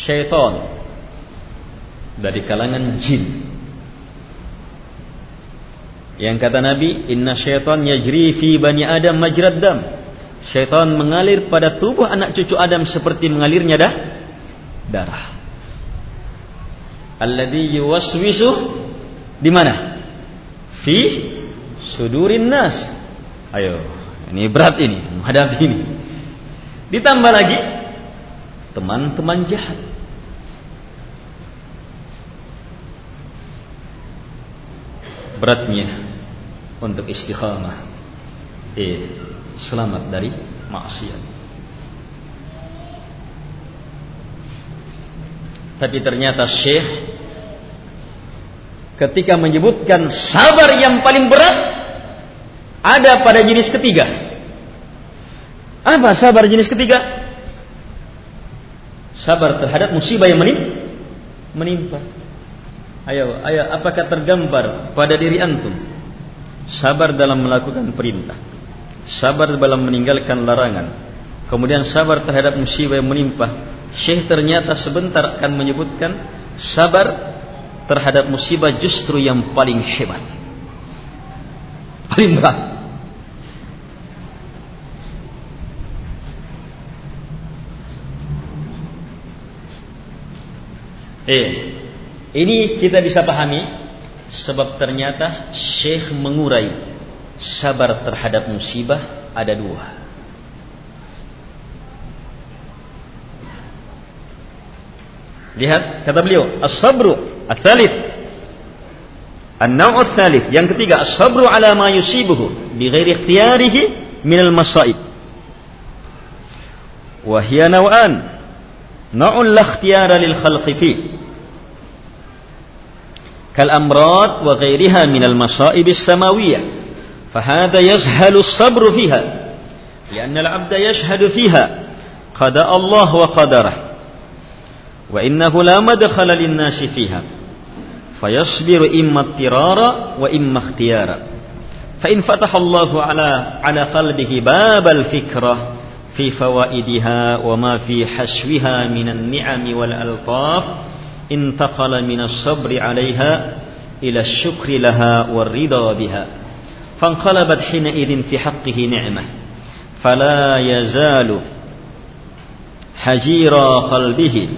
syaitan. Dari kalangan jin yang kata Nabi, Inna syaitan yajri fi bani Adam majrad dam. Syaitan mengalir pada tubuh anak cucu Adam seperti mengalirnya dah darah. Alladhi yuwaswisu di mana? Fi sudurin nas. Ayo, ini berat ini, menghadapi ini. Ditambah lagi teman-teman jahat. Beratnya untuk istiqamah. Eh selamat dari maksiat. Tapi ternyata Syekh ketika menyebutkan sabar yang paling berat ada pada jenis ketiga. Apa sabar jenis ketiga? Sabar terhadap musibah yang menimpa. Ayo ayo apakah tergambar pada diri antum sabar dalam melakukan perintah, sabar dalam meninggalkan larangan, kemudian sabar terhadap musibah yang menimpa. Syekh ternyata sebentar akan menyebutkan sabar terhadap musibah justru yang paling hebat. Paling berat. Eh, ini kita bisa pahami Sebab ternyata Syekh mengurai sabar terhadap musibah ada dua. Lihat kata beliau, as-sabru ats-tsalits. An-naw' ats-tsalits, yang ketiga as-sabru ala ma yusibuhu bi ghairi ikhtiyarihi min al-masa'ib. Wa hiya naw'an. Naw'un la ikhtiyara lil khalqi fihi كالأمراض وغيرها من المصائب السماوية فهذا يسهل الصبر فيها لأن العبد يشهد فيها قضاء الله وقدره وإنه لا مدخل للناس فيها فيصبر إما اضطرارا وإما اختيارا فإن فتح الله على على قلبه باب الفكرة في فوائدها وما في حشوها من النعم والألطاف انتقل من الصبر عليها إلى الشكر لها والرضا بها فانقلبت حينئذ في حقه نعمة فلا يزال حجير قلبه.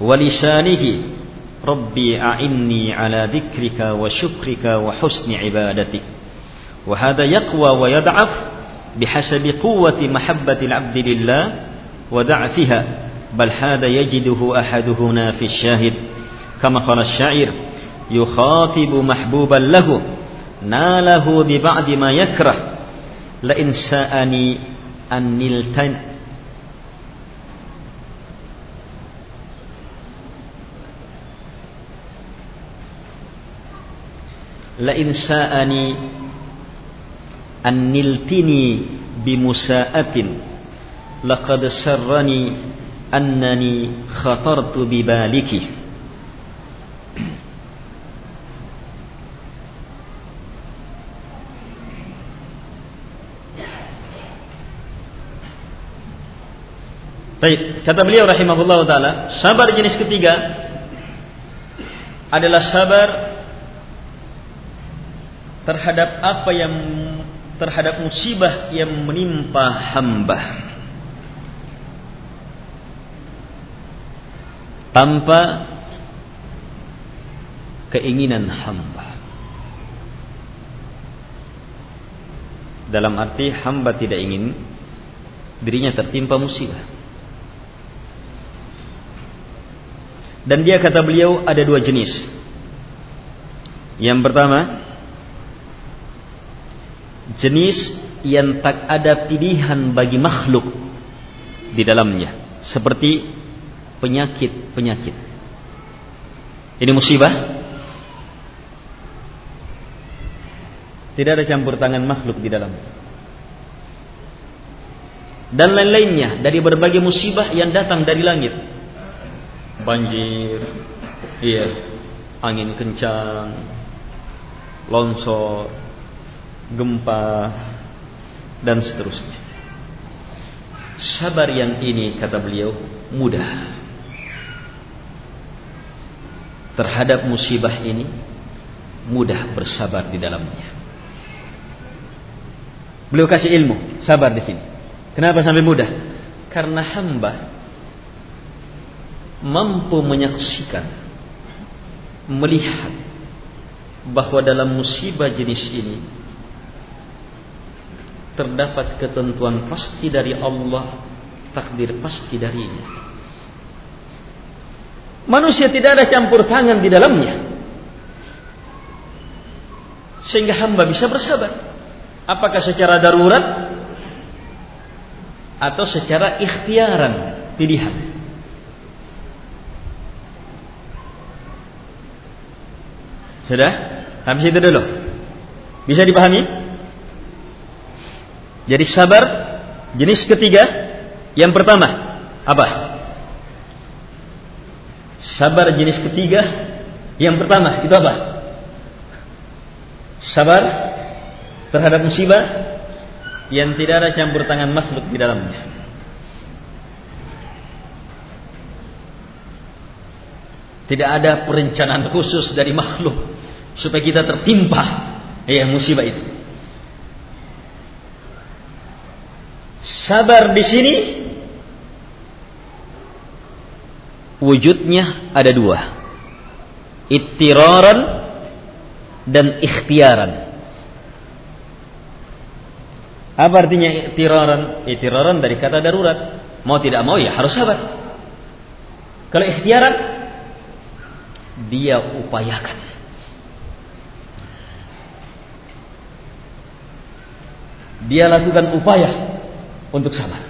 ولسانه ربي أعني على ذكرك وشكرك وحسن عبادتك وهذا يقوى ويضعف بحسب قوة محبة العبد لله وضعفها بل هذا يجده أحدهنا في الشاهد. كما قال الشاعر يخاطب محبوبا له ناله ببعض ما يكره. لئن ساءني أن نلتن لئن ساءني anniltini bimusa'atin laqad sarrani annani khatartu bibaliki Baik, kata beliau rahimahullah taala, sabar jenis ketiga adalah sabar terhadap apa yang terhadap musibah yang menimpa hamba tanpa keinginan hamba dalam arti hamba tidak ingin dirinya tertimpa musibah. Dan dia kata beliau ada dua jenis. Yang pertama, jenis yang tak ada pilihan bagi makhluk di dalamnya, seperti penyakit-penyakit. Ini musibah. Tidak ada campur tangan makhluk di dalamnya dan lain-lainnya dari berbagai musibah yang datang dari langit. Banjir, iya, angin kencang, longsor, gempa, dan seterusnya. Sabar yang ini kata beliau mudah. Terhadap musibah ini mudah bersabar di dalamnya. Beliau kasih ilmu, sabar di sini. Kenapa sampai mudah? Karena hamba mampu menyaksikan, melihat bahwa dalam musibah jenis ini terdapat ketentuan pasti dari Allah, takdir pasti darinya. Manusia tidak ada campur tangan di dalamnya. Sehingga hamba bisa bersabar. Apakah secara darurat atau secara ikhtiaran pilihan. Sudah? Habis itu dulu. Bisa dipahami? Jadi sabar jenis ketiga yang pertama apa? Sabar jenis ketiga yang pertama itu apa? Sabar terhadap musibah yang tidak ada campur tangan makhluk di dalamnya. Tidak ada perencanaan khusus dari makhluk supaya kita tertimpa ya musibah itu. Sabar di sini wujudnya ada dua. Ittiraran dan ikhtiaran. Apa artinya itiraran? Itiraran dari kata darurat. Mau tidak mau ya harus sabar. Kalau ikhtiaran, dia upayakan. Dia lakukan upaya untuk sabar.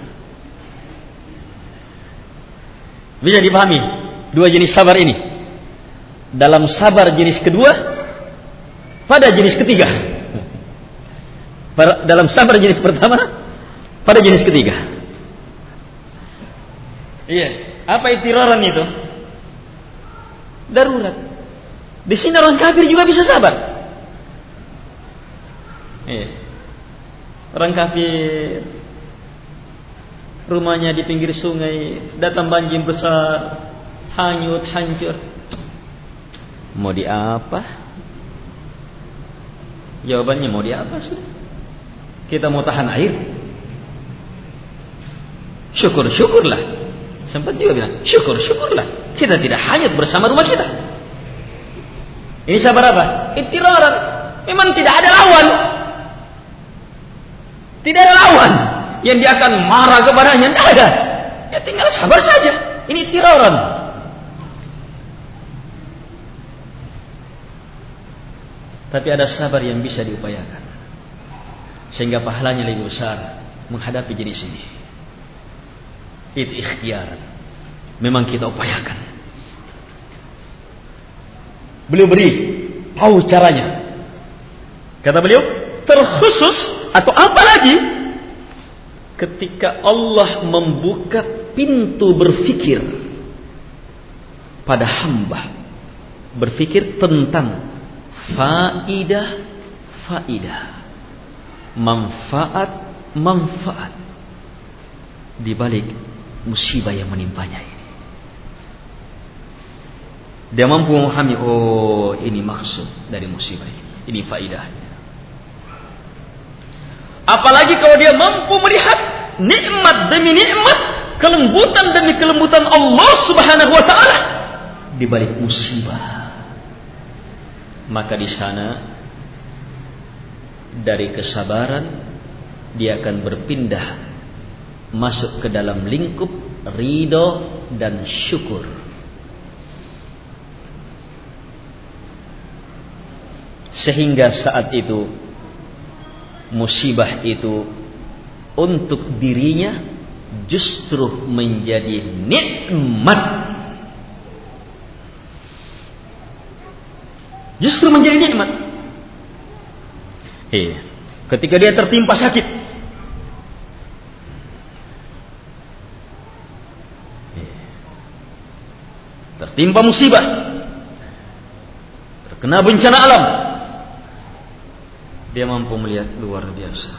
Bisa dipahami dua jenis sabar ini. Dalam sabar jenis kedua, pada jenis ketiga dalam sabar jenis pertama pada jenis ketiga. Iya, apa itiraran itu? Darurat. Di sini orang kafir juga bisa sabar. Iya. Orang kafir rumahnya di pinggir sungai, datang banjir besar, hanyut, hancur. Mau di apa? Jawabannya mau di apa sudah? kita mau tahan air. Syukur syukurlah sempat juga bilang syukur syukurlah kita tidak hanyut bersama rumah kita. Ini sabar apa? Itiraran. Memang tidak ada lawan. Tidak ada lawan yang dia akan marah kepadanya tidak ada ya tinggal sabar saja ini tiraran tapi ada sabar yang bisa diupayakan sehingga pahalanya lebih besar menghadapi jenis ini. Itu ikhtiar. Memang kita upayakan. Beliau beri tahu caranya. Kata beliau, terkhusus atau apa lagi ketika Allah membuka pintu berfikir pada hamba berfikir tentang faidah faidah manfaat-manfaat di balik musibah yang menimpanya ini. Dia mampu memahami, oh ini maksud dari musibah ini. Ini faidahnya. Apalagi kalau dia mampu melihat nikmat demi nikmat, kelembutan demi kelembutan Allah Subhanahu wa taala di balik musibah. Maka di sana dari kesabaran dia akan berpindah masuk ke dalam lingkup ridho dan syukur. Sehingga saat itu musibah itu untuk dirinya justru menjadi nikmat. Justru menjadi nikmat. Iya. Ketika dia tertimpa sakit, tertimpa musibah, terkena bencana alam, dia mampu melihat luar biasa.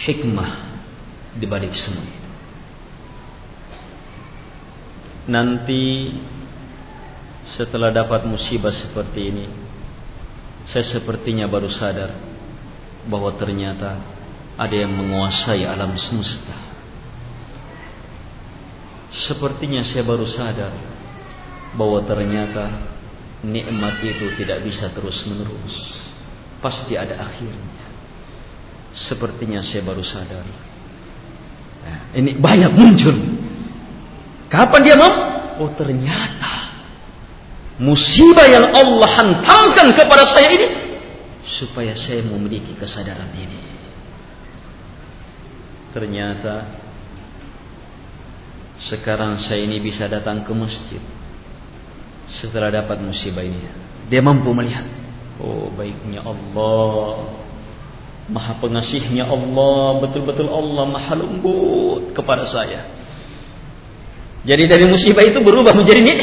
Hikmah di balik semua itu. Nanti setelah dapat musibah seperti ini, saya sepertinya baru sadar bahwa ternyata ada yang menguasai alam semesta. Sepertinya saya baru sadar bahwa ternyata nikmat itu tidak bisa terus menerus. Pasti ada akhirnya. Sepertinya saya baru sadar. Nah, ini banyak muncul. Kapan dia mau? Oh ternyata musibah yang Allah hantamkan kepada saya ini supaya saya memiliki kesadaran ini. Ternyata sekarang saya ini bisa datang ke masjid setelah dapat musibah ini. Dia mampu melihat, oh baiknya Allah, maha pengasihnya Allah, betul-betul Allah maha lembut kepada saya. Jadi dari musibah itu berubah menjadi nik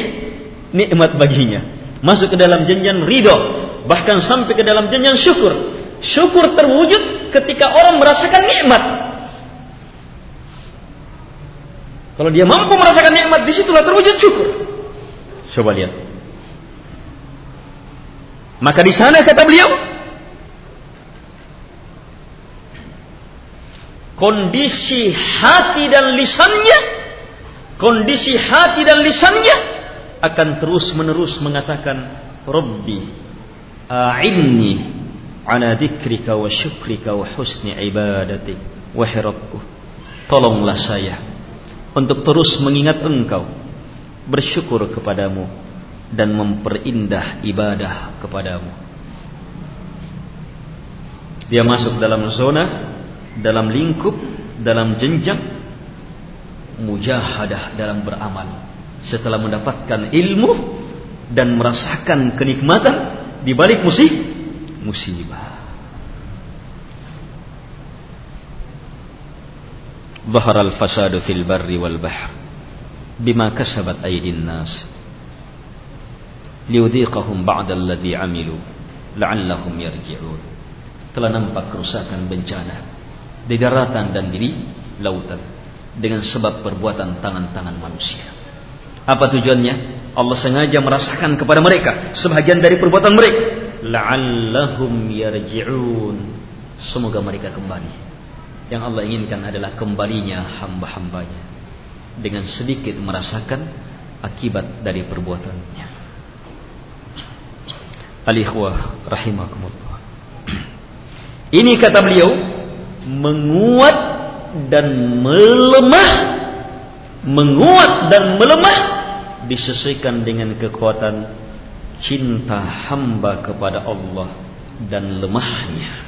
nikmat baginya. Masuk ke dalam jenjang ridho, bahkan sampai ke dalam jenjang syukur. Syukur terwujud ketika orang merasakan nikmat. Kalau dia mampu merasakan nikmat, di situlah terwujud syukur. Coba lihat. Maka di sana kata beliau, kondisi hati dan lisannya, kondisi hati dan lisannya akan terus menerus mengatakan, Rabbi, a'inni ala dzikrika wa syukrika wa husni ibadatik. Wahai Rabbku, tolonglah saya untuk terus mengingat engkau bersyukur kepadamu dan memperindah ibadah kepadamu. Dia masuk dalam zona, dalam lingkup, dalam jenjang mujahadah dalam beramal. Setelah mendapatkan ilmu dan merasakan kenikmatan di balik musibah. Zahara al-fasadu fil barri wal bahr bima كسبت aydin الناس liudhiqahum بعض الذي عملوا لعلهم يرجعون. telah nampak kerusakan bencana di daratan dan di lautan dengan sebab perbuatan tangan-tangan manusia. Apa tujuannya? Allah sengaja merasakan kepada mereka sebagian dari perbuatan mereka. La'allahum yarji'un. Semoga mereka kembali. Yang Allah inginkan adalah kembalinya hamba-hambanya dengan sedikit merasakan akibat dari perbuatannya. Alikhwah rahimakumullah. Ini kata beliau menguat dan melemah menguat dan melemah disesuaikan dengan kekuatan cinta hamba kepada Allah dan lemahnya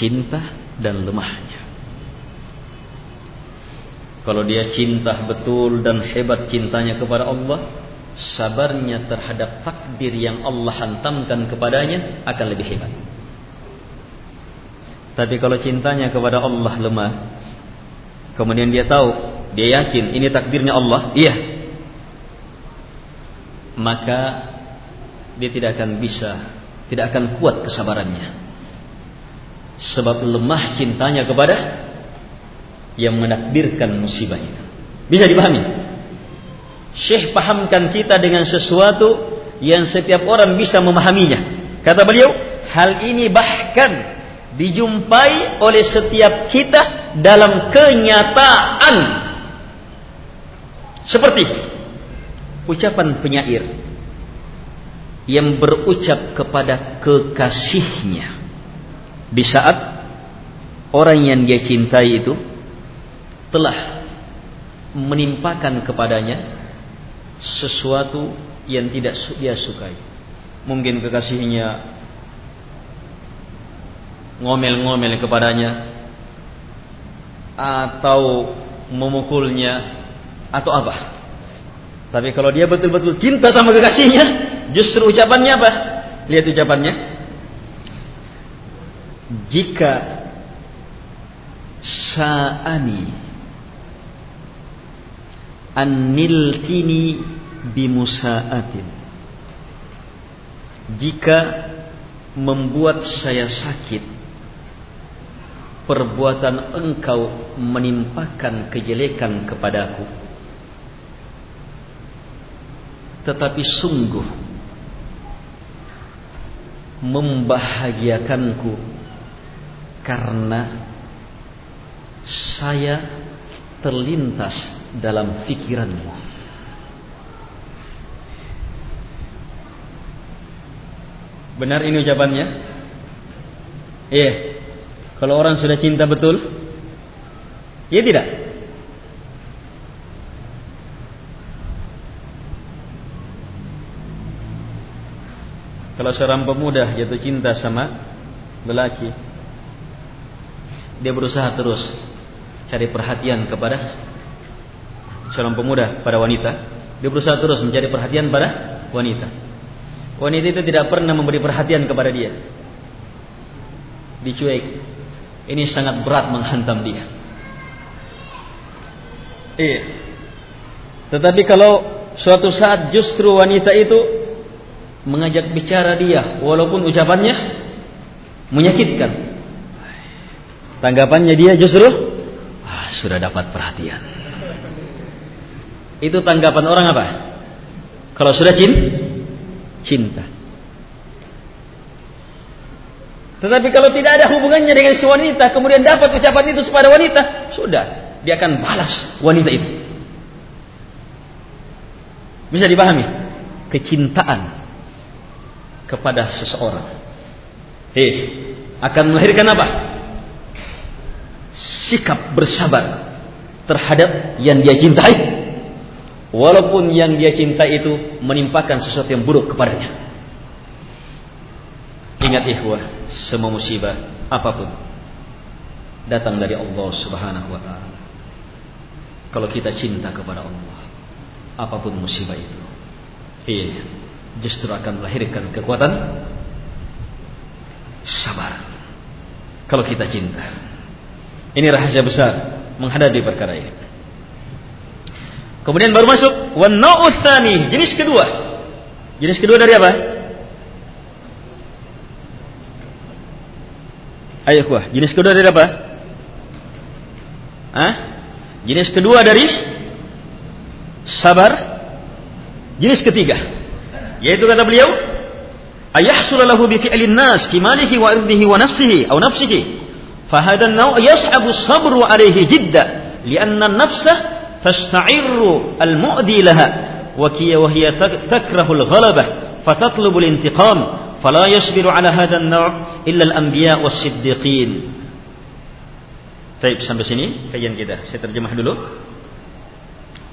cinta dan lemahnya. Kalau dia cinta betul dan hebat cintanya kepada Allah, sabarnya terhadap takdir yang Allah hantamkan kepadanya akan lebih hebat. Tapi kalau cintanya kepada Allah lemah, kemudian dia tahu, dia yakin ini takdirnya Allah, iya. Maka dia tidak akan bisa, tidak akan kuat kesabarannya sebab lemah cintanya kepada yang menakdirkan musibah itu. Bisa dipahami? Syekh pahamkan kita dengan sesuatu yang setiap orang bisa memahaminya. Kata beliau, hal ini bahkan dijumpai oleh setiap kita dalam kenyataan. Seperti ucapan penyair. yang berucap kepada kekasihnya di saat orang yang dia cintai itu telah menimpakan kepadanya sesuatu yang tidak dia sukai. Mungkin kekasihnya ngomel-ngomel kepadanya atau memukulnya atau apa. Tapi kalau dia betul-betul cinta sama kekasihnya, justru ucapannya apa? Lihat ucapannya. Jika sa'ani anniltini bimusaatin. Jika membuat saya sakit perbuatan engkau menimpakan kejelekan kepadaku. Tetapi sungguh membahagiakanku karena saya terlintas dalam pikiranmu. Benar ini ucapannya? Iya. Kalau orang sudah cinta betul, ya tidak. Kalau seorang pemuda jatuh cinta sama lelaki, dia berusaha terus cari perhatian kepada seorang pemuda pada wanita. Dia berusaha terus mencari perhatian pada wanita. Wanita itu tidak pernah memberi perhatian kepada dia. Dicuek. Ini sangat berat menghantam dia. Iya. Tetapi kalau suatu saat justru wanita itu mengajak bicara dia walaupun ucapannya menyakitkan. Tanggapannya dia justru sudah dapat perhatian. Itu tanggapan orang apa? Kalau sudah cin, cinta. Tetapi kalau tidak ada hubungannya dengan si wanita, kemudian dapat ucapan itu kepada wanita, sudah, dia akan balas wanita itu. Bisa dipahami? Kecintaan kepada seseorang. Eh, akan melahirkan apa? Sikap bersabar terhadap yang dia cintai. Walaupun yang dia cintai itu menimpakan sesuatu yang buruk kepadanya. Ingat ikhwah semua musibah apa pun datang dari Allah Subhanahu wa taala. Kalau kita cinta kepada Allah apa pun musibah itu iya justru akan melahirkan kekuatan sabar. Kalau kita cinta ini rahasia besar menghadapi perkara ini. Kemudian baru masuk wan jenis kedua. Jenis kedua dari apa? Ayo kuah. Jenis kedua dari apa? Hah? Jenis kedua dari sabar. Jenis ketiga yaitu kata beliau ayahsulalahu bi fi'lin nas kimalihi wa irdihi wa nafsihi atau nafsihi فهذا النوع يصعب الصبر عليه جدا لأن النفس تستعر المؤذي لها وهي تكره الغلبة فتطلب الانتقام فلا يصبر على هذا النوع إلا الأنبياء والصديقين طيب sampai sini kajian kita saya terjemah dulu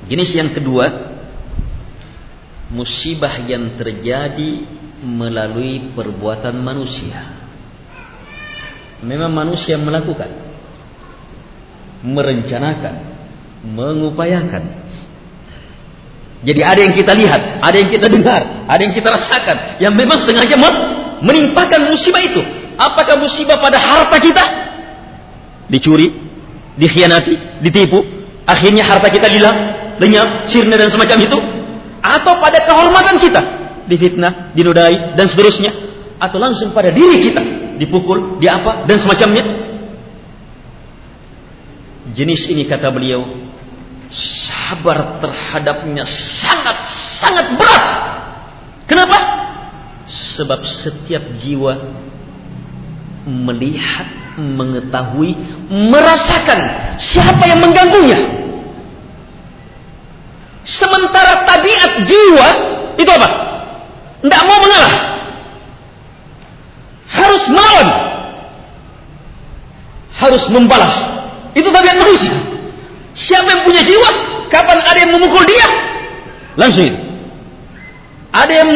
jenis yang kedua musibah yang terjadi melalui perbuatan manusia memang manusia melakukan merencanakan mengupayakan. Jadi ada yang kita lihat ada yang kita dengar ada yang kita rasakan yang memang sengaja menimpakan musibah itu. Apakah musibah pada harta kita? Dicuri dikhianati ditipu akhirnya harta kita hilang lenyap sirna dan semacam itu. Atau pada kehormatan kita difitnah dinodai dan seterusnya. Atau langsung pada diri kita dipukul, diapa dan semacamnya. Jenis ini kata beliau sabar terhadapnya sangat sangat berat. Kenapa? Sebab setiap jiwa melihat, mengetahui, merasakan siapa yang mengganggunya. Sementara tabiat jiwa itu apa? Tidak mau mengalah. Harus membalas. Itu tabiat manusia. Siapa yang punya jiwa, kapan ada yang memukul dia, langsung itu. Ada yang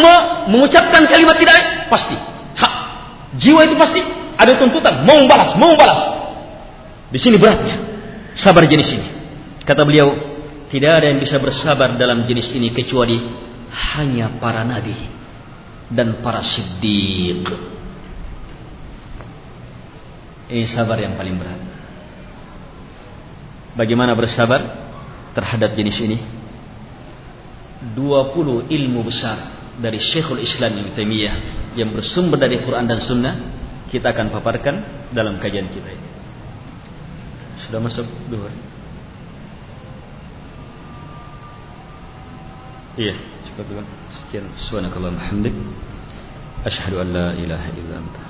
mengucapkan kalimat tidak pasti. Jiwa itu pasti ada tuntutan mau membalas, mau membalas. Di sini beratnya sabar jenis ini. Kata beliau, tidak ada yang bisa bersabar dalam jenis ini kecuali hanya para nabi dan para siddiq. Ini sabar yang paling berat. Bagaimana bersabar terhadap jenis ini? 20 ilmu besar dari Syekhul Islam Ibnu Taimiyah yang bersumber dari Quran dan Sunnah kita akan paparkan dalam kajian kita ini. Sudah masuk duhur? Iya, cukup dulu. Sekian. Subhanakallahumma hamdik. Asyhadu an la ilaha illa anta.